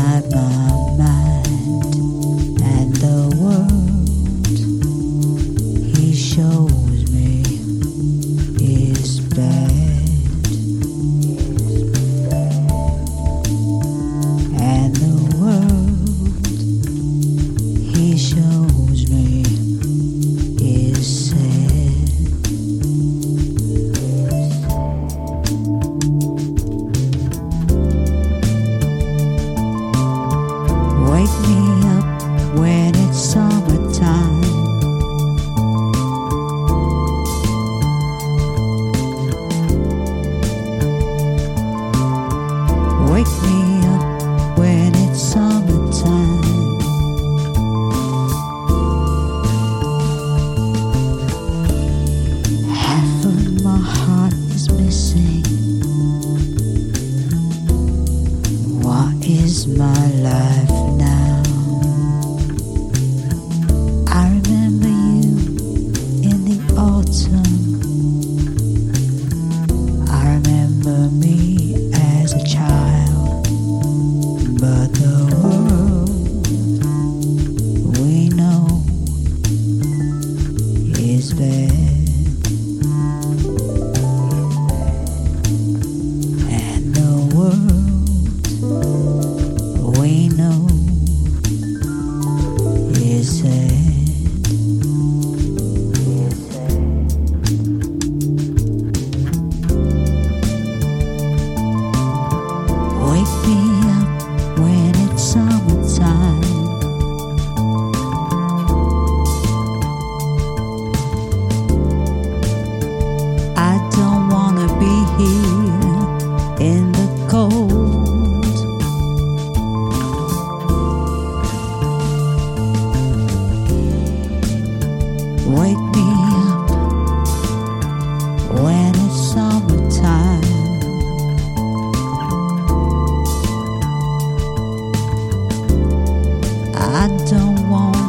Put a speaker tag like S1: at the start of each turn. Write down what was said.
S1: my mind. wake me up when it's summertime. Half of my heart is missing. What is my life? I don't want